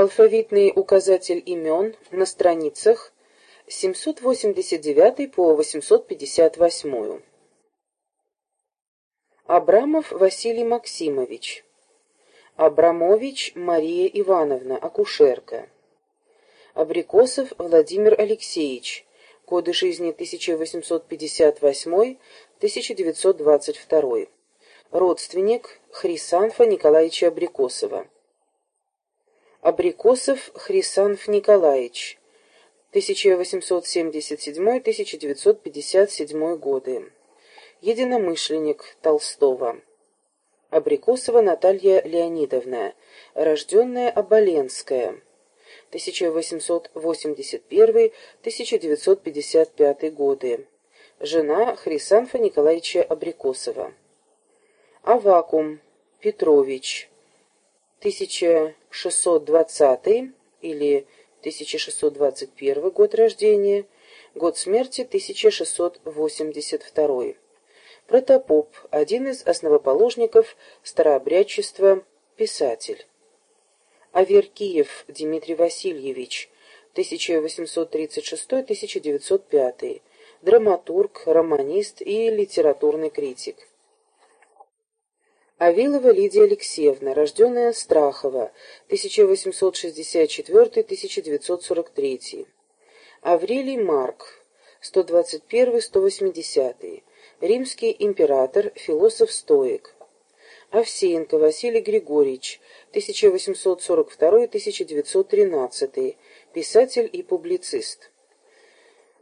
Алфавитный указатель имен на страницах 789 по 858. Абрамов Василий Максимович. Абрамович Мария Ивановна, акушерка. Абрикосов Владимир Алексеевич. Годы жизни 1858-1922. Родственник Хрисанфа Николаевича Абрикосова. Абрикосов Хрисанф Николаевич, 1877-1957 годы. Единомышленник Толстого. Абрикосова Наталья Леонидовна, рожденная Оболенская, 1881-1955 годы. Жена Хрисанфа Николаевича Абрикосова. Авакум Петрович, 1620 или 1621 год рождения, год смерти 1682. Протопоп, один из основоположников старообрядчества, писатель. Аверкиев Дмитрий Васильевич, 1836-1905, драматург, романист и литературный критик. Авилова Лидия Алексеевна, рожденная Страхова, 1864-1943. Аврелий Марк, 121-180. Римский император, философ-стоик. Овсеенко Василий Григорьевич, 1842-1913. Писатель и публицист.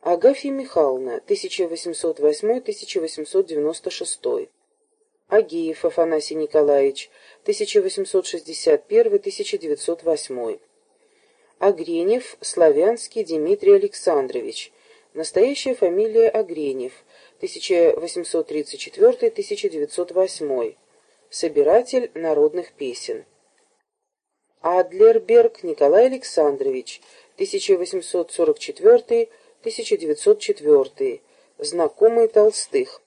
Агафья Михайловна, 1808-1896. Агеев Афанасий Николаевич, 1861-1908. Агренев Славянский Дмитрий Александрович. Настоящая фамилия Агренев, 1834-1908. Собиратель народных песен. Адлерберг Николай Александрович, 1844-1904. Знакомый Толстых.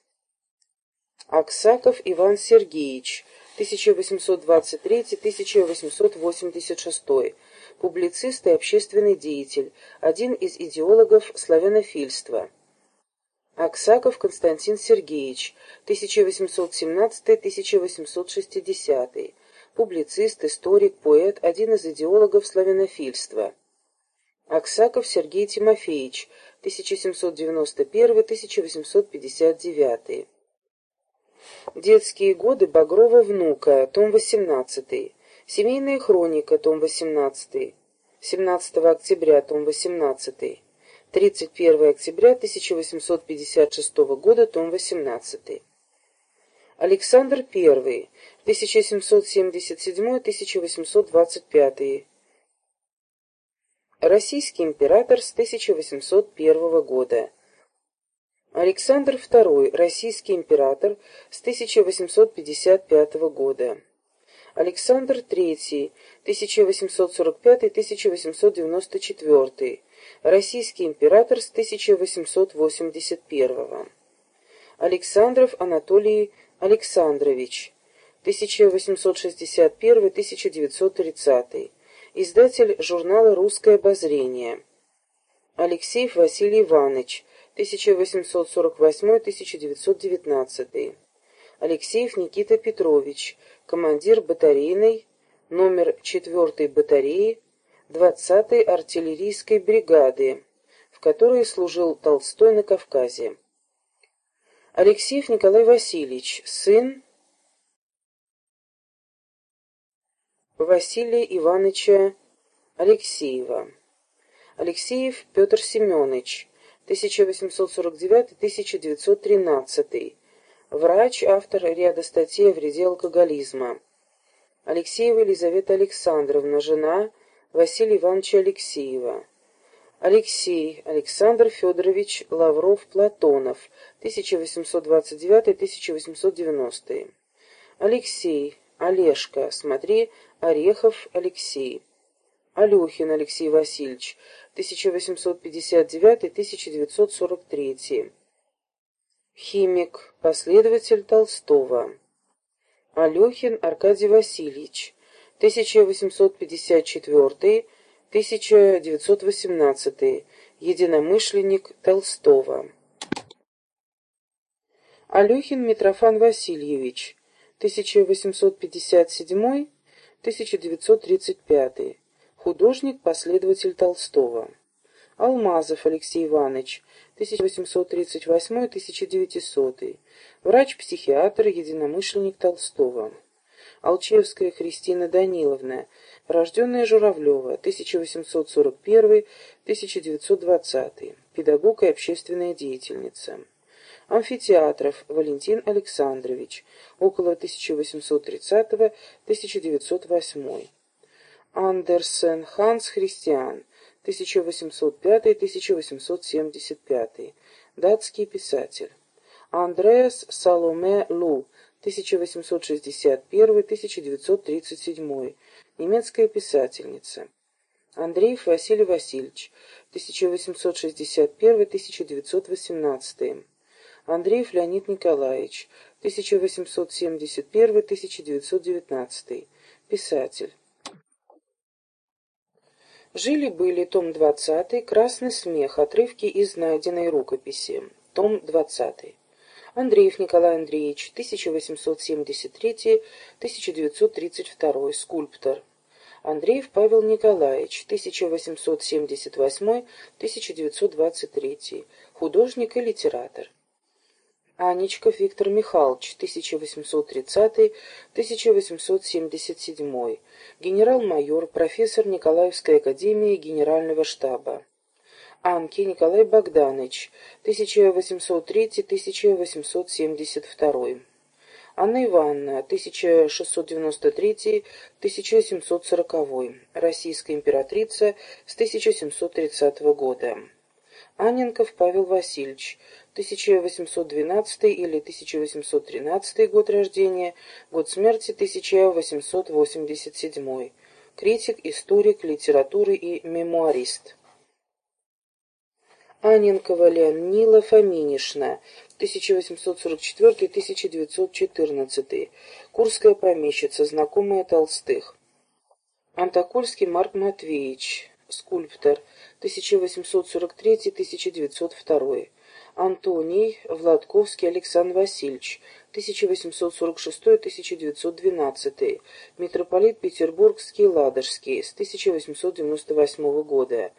Аксаков Иван Сергеевич, 1823-1886, публицист и общественный деятель, один из идеологов славянофильства. Аксаков Константин Сергеевич, 1817-1860, публицист, историк, поэт, один из идеологов славянофильства. Аксаков Сергей Тимофеевич, 1791-1859. Детские годы Багрова внука, том 18. Семейная хроника, том 18. 17 октября, том 18. 31 октября 1856 года, том 18. Александр I, 1777-1825. Российский император с 1801 года. Александр II, российский император с 1855 года. Александр III, 1845-1894, российский император с 1881. Александров Анатолий Александрович, 1861-1930, издатель журнала «Русское обозрение». Алексеев Василий Иванович, 1848-1919. Алексеев Никита Петрович, командир батарейной, номер 4 батареи 20-й артиллерийской бригады, в которой служил Толстой на Кавказе. Алексеев Николай Васильевич, сын Василия Ивановича Алексеева. Алексеев Петр Семенович, 1849-1913. Врач, автор ряда статей о вреде алкоголизма. Алексеева Елизавета Александровна, жена Василия Ивановича Алексеева. Алексей Александр Федорович Лавров-Платонов, 1829-1890. Алексей Олежка, смотри, Орехов Алексей. Алехин Алексей Васильевич, 1859-1943. Химик, последователь Толстого. Алехин Аркадий Васильевич, 1854-1918, единомышленник Толстого. Алехин Митрофан Васильевич, 1857-1935, художник-последователь Толстого. Алмазов Алексей Иванович, 1838-1900, врач-психиатр, единомышленник Толстого. Алчевская Христина Даниловна, рожденная Журавлева, 1841-1920, педагог и общественная деятельница. Амфитеатров Валентин Александрович, около 1830-1908. Андерсен Ханс Христиан, 1805-1875, датский писатель. Андреас Саломе Лу, 1861-1937, немецкая писательница. Андреев Василий Васильевич, 1861-1918. Андреев Леонид Николаевич, 1871-1919, писатель. Жили-были, том 20, «Красный смех», отрывки из найденной рукописи, том 20. Андреев Николай Андреевич, 1873-1932, скульптор. Андреев Павел Николаевич, 1878-1923, художник и литератор. Анечков Виктор Михайлович, 1830-1877, генерал-майор, профессор Николаевской академии Генерального штаба. Анки Николай Богданович, 1803-1872. Анна Ивановна, 1693-1740, российская императрица с 1730 года. Анненков Павел Васильевич, 1812 или 1813 год рождения, год смерти 1887. Критик, историк, литературы и мемуарист. Анненкова Леонила Фоминишна, 1844-1914, курская помещица, знакомая Толстых. Антокольский Марк Матвеевич, скульптор, 1843-1902. Антоний Владковский Александр Васильевич, 1846-1912, митрополит Петербургский Ладожский, с 1898 года.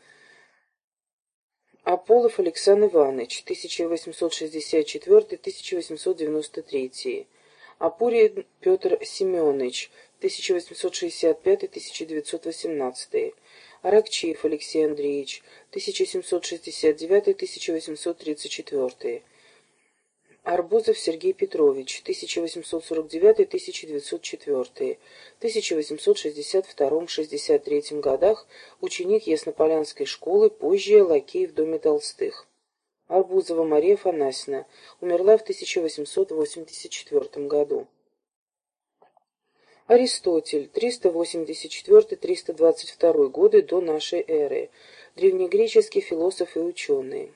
Аполлов Александр Иванович, 1864-1893. Апурин Петр Семенович, 1865-1918. Аракчеев Алексей Андреевич, 1769-1834. Арбузов Сергей Петрович, 1849-1904, 1862-63 годах ученик Яснополянской школы, позже лакей в доме Толстых. Арбузова Мария Фанасьевна, умерла в 1884 году. Аристотель, 384-322 годы до нашей эры, древнегреческий философ и ученый.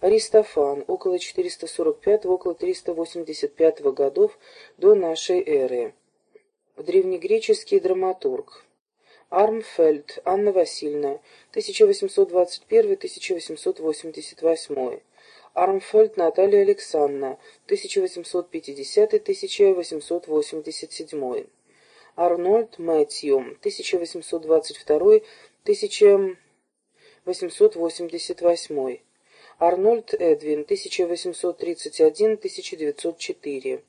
Аристофан, около 445 около 385 годов до нашей эры. Древнегреческий драматург. Армфельд, Анна Васильевна, 1821-1888. Армфельд Наталья Александровна, 1850-1887. Арнольд Мэтью, 1822-1888. Арнольд Эдвин, 1831-1904.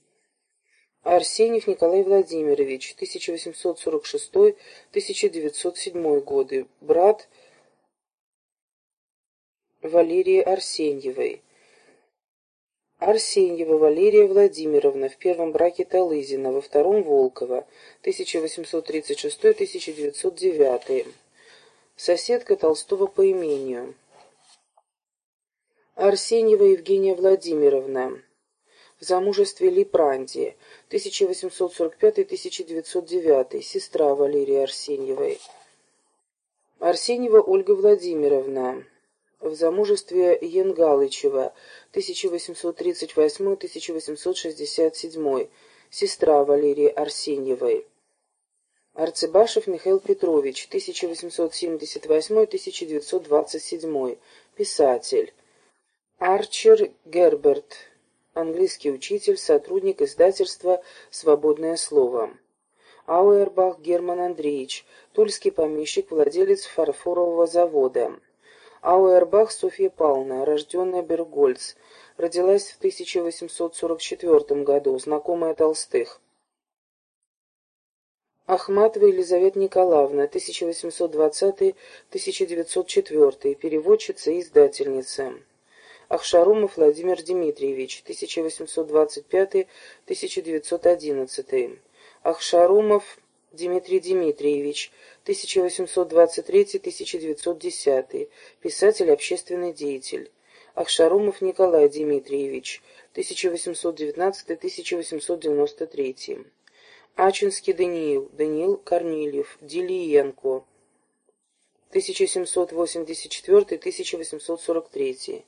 Арсеньев Николай Владимирович, 1846-1907 годы, брат Валерии Арсеньевой. Арсеньева Валерия Владимировна, в первом браке Талызина, во втором Волкова, 1836-1909. Соседка Толстого по имению. Арсеньева Евгения Владимировна. В замужестве Липранди, 1845-1909, сестра Валерии Арсеньевой. Арсеньева Ольга Владимировна. В замужестве Янгалычева, 1838-1867, сестра Валерии Арсеньевой. Арцебашев Михаил Петрович, 1878-1927, писатель. Арчер Герберт, английский учитель, сотрудник издательства «Свободное слово». Ауэрбах Герман Андреевич, тульский помещик, владелец фарфорового завода. Ауэрбах Софья Павловна, рожденная Бергольц, родилась в 1844 году, знакомая Толстых. Ахматова Елизавета Николаевна, 1820-1904, переводчица и издательница. Ахшарумов Владимир Дмитриевич, 1825-1911. Ахшарумов Дмитрий Дмитриевич, 1823-1910, писатель, общественный деятель. Ахшарумов Николай Дмитриевич, 1819-1893. Ачинский Даниил, Даниил Корнильев, Дилиенко, 1784-1843.